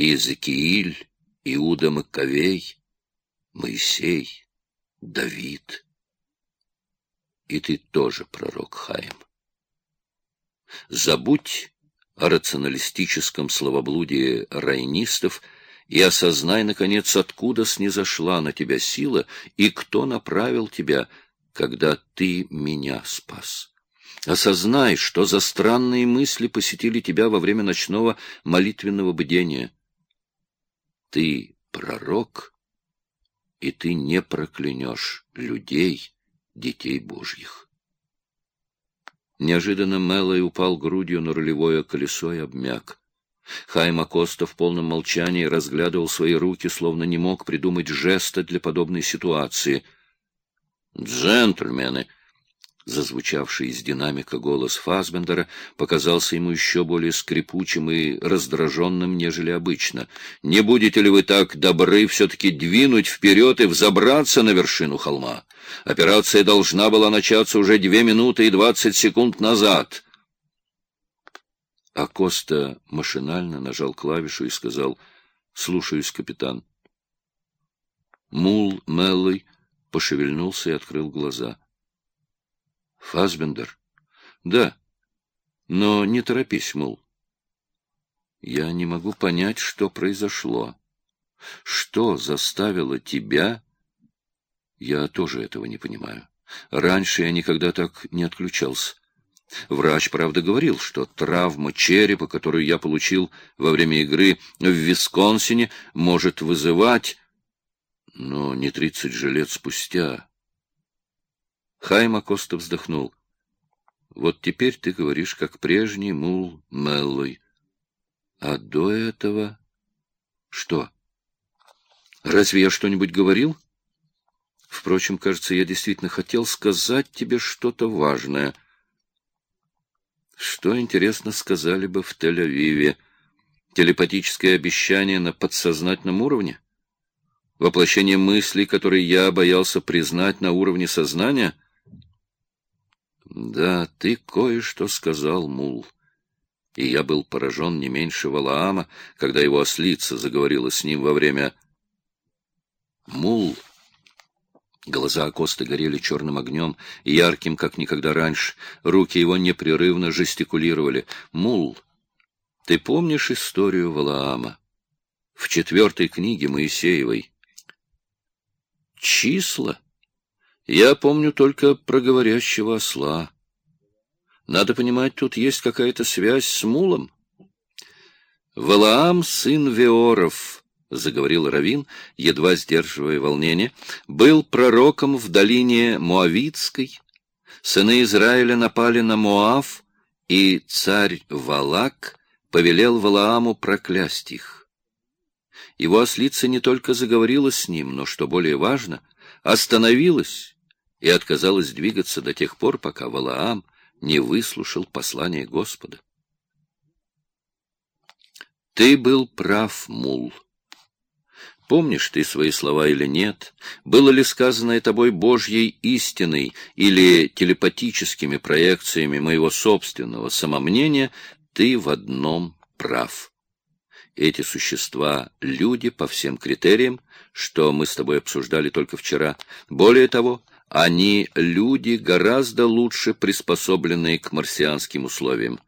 Иезекииль, Иуда Маковей, Моисей, Давид. И ты тоже пророк Хаим. Забудь о рационалистическом словоблудии райнистов и осознай, наконец, откуда снизошла на тебя сила и кто направил тебя, когда ты меня спас. Осознай, что за странные мысли посетили тебя во время ночного молитвенного бдения. Ты пророк, и ты не проклянешь людей, детей Божьих. Неожиданно Мэллой упал грудью на рулевое колесо и обмяк. Хайм Акоста в полном молчании разглядывал свои руки, словно не мог придумать жеста для подобной ситуации. «Джентльмены!» Зазвучавший из динамика голос Фасбендера показался ему еще более скрипучим и раздраженным, нежели обычно. «Не будете ли вы так добры все-таки двинуть вперед и взобраться на вершину холма? Операция должна была начаться уже две минуты и двадцать секунд назад». А Коста машинально нажал клавишу и сказал «Слушаюсь, капитан». Мул Меллой пошевельнулся и открыл глаза. Фасбендер? Да. Но не торопись, мол. Я не могу понять, что произошло. Что заставило тебя... Я тоже этого не понимаю. Раньше я никогда так не отключался. Врач, правда, говорил, что травма черепа, которую я получил во время игры в Висконсине, может вызывать... Но не тридцать же лет спустя. Хайма Коста вздохнул. Вот теперь ты говоришь, как прежний мул Меллой. А до этого... Что? Разве я что-нибудь говорил? Впрочем, кажется, я действительно хотел сказать тебе что-то важное. Что, интересно, сказали бы в Тель-Авиве? Телепатическое обещание на подсознательном уровне? Воплощение мыслей, которые я боялся признать на уровне сознания — да, ты кое-что сказал, Мул. И я был поражен не меньше Валаама, когда его ослица заговорила с ним во время... Мул... Глаза Акосты горели черным огнем, ярким, как никогда раньше. Руки его непрерывно жестикулировали. «Мул, ты помнишь историю Валаама? В четвертой книге Моисеевой. Числа я помню только про говорящего осла. Надо понимать, тут есть какая-то связь с Мулом. Валаам, сын Веоров, — заговорил Равин, едва сдерживая волнение, — был пророком в долине Моавицкой. Сыны Израиля напали на Моав, и царь Валак повелел Валааму проклясть их. Его ослица не только заговорила с ним, но, что более важно, остановилась и отказалась двигаться до тех пор, пока Валаам не выслушал послание Господа. Ты был прав, Мул. Помнишь ты свои слова или нет? Было ли сказанное тобой Божьей истиной или телепатическими проекциями моего собственного самомнения, ты в одном прав. Эти существа — люди по всем критериям, что мы с тобой обсуждали только вчера. Более того, они люди, гораздо лучше приспособленные к марсианским условиям.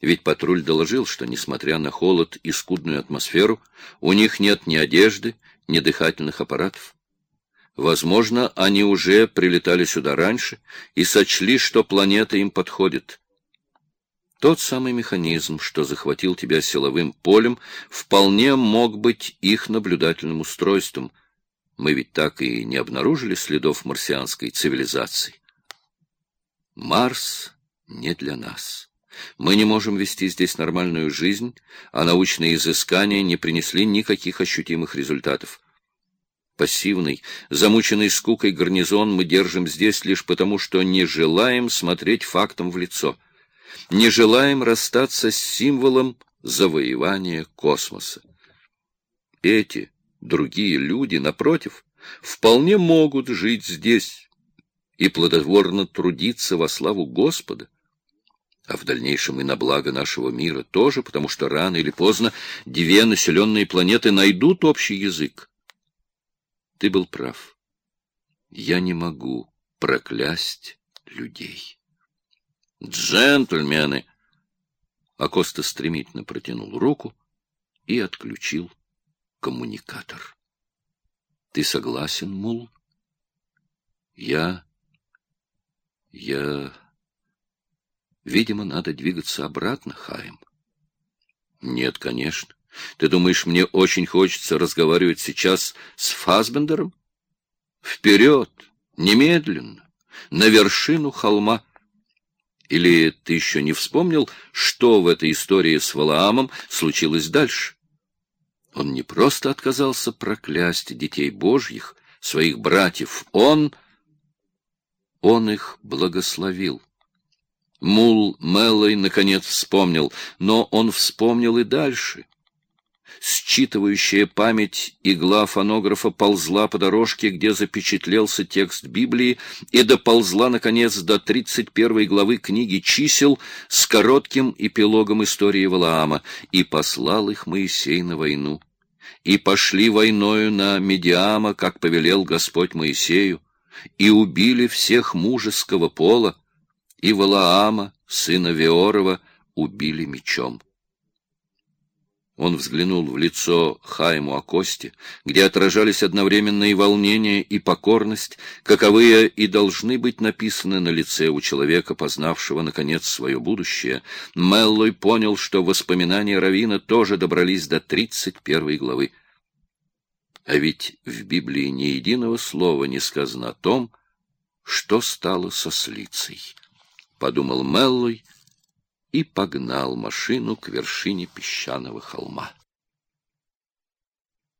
Ведь патруль доложил, что, несмотря на холод и скудную атмосферу, у них нет ни одежды, ни дыхательных аппаратов. Возможно, они уже прилетали сюда раньше и сочли, что планета им подходит. Тот самый механизм, что захватил тебя силовым полем, вполне мог быть их наблюдательным устройством — мы ведь так и не обнаружили следов марсианской цивилизации. Марс не для нас. Мы не можем вести здесь нормальную жизнь, а научные изыскания не принесли никаких ощутимых результатов. Пассивный, замученный скукой гарнизон мы держим здесь лишь потому, что не желаем смотреть фактам в лицо. Не желаем расстаться с символом завоевания космоса. Эти Другие люди, напротив, вполне могут жить здесь и плодотворно трудиться во славу Господа. а в дальнейшем и на благо нашего мира тоже, потому что рано или поздно две населенные планеты найдут общий язык. Ты был прав. Я не могу проклясть людей. Джентльмены! Акоста стремительно протянул руку и отключил коммуникатор. Ты согласен, Мул? Я... Я... Видимо, надо двигаться обратно, Хаим. Нет, конечно. Ты думаешь, мне очень хочется разговаривать сейчас с Фасбендером? Вперед! Немедленно! На вершину холма! Или ты еще не вспомнил, что в этой истории с Валаамом случилось дальше? Он не просто отказался проклясть детей Божьих, своих братьев, он... Он их благословил. Мул Меллой наконец вспомнил, но он вспомнил и дальше. Считывающая память игла фонографа ползла по дорожке, где запечатлелся текст Библии, и доползла, наконец, до 31 главы книги «Чисел» с коротким эпилогом истории Валаама, и послал их Моисей на войну. И пошли войною на Медиама, как повелел Господь Моисею, и убили всех мужеского пола, и Валаама, сына Веорова, убили мечом. Он взглянул в лицо Хайму Акости, где отражались одновременно и волнение, и покорность, каковые и должны быть написаны на лице у человека, познавшего, наконец, свое будущее. Меллой понял, что воспоминания Равина тоже добрались до тридцать первой главы. А ведь в Библии ни единого слова не сказано о том, что стало со Слицей. Подумал Меллой, и погнал машину к вершине песчаного холма.